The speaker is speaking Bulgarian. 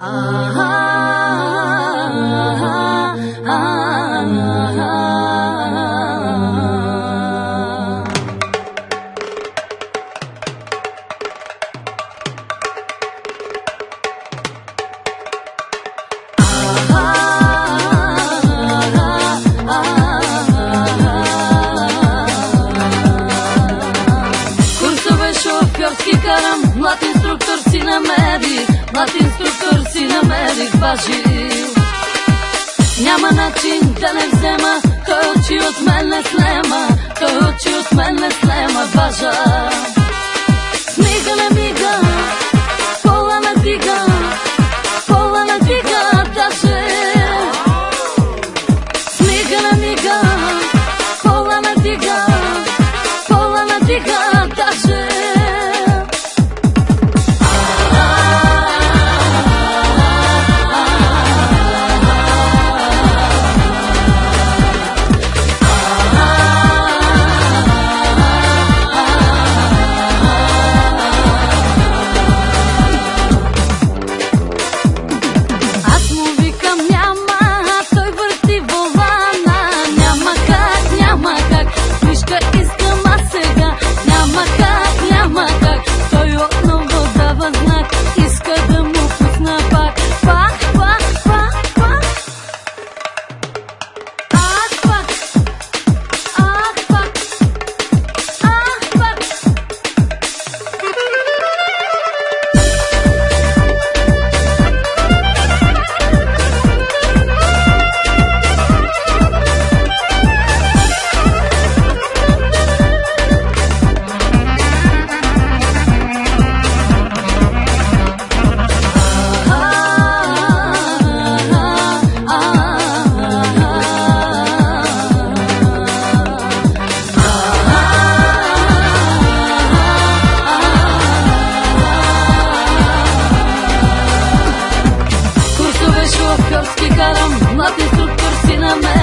Курсове шофьорски карам, млад инструктор си намери, млад инструктор си намерих бажи Няма начин да не взема, той очи от мен не слема, той очи от мен не слема бажа. mama.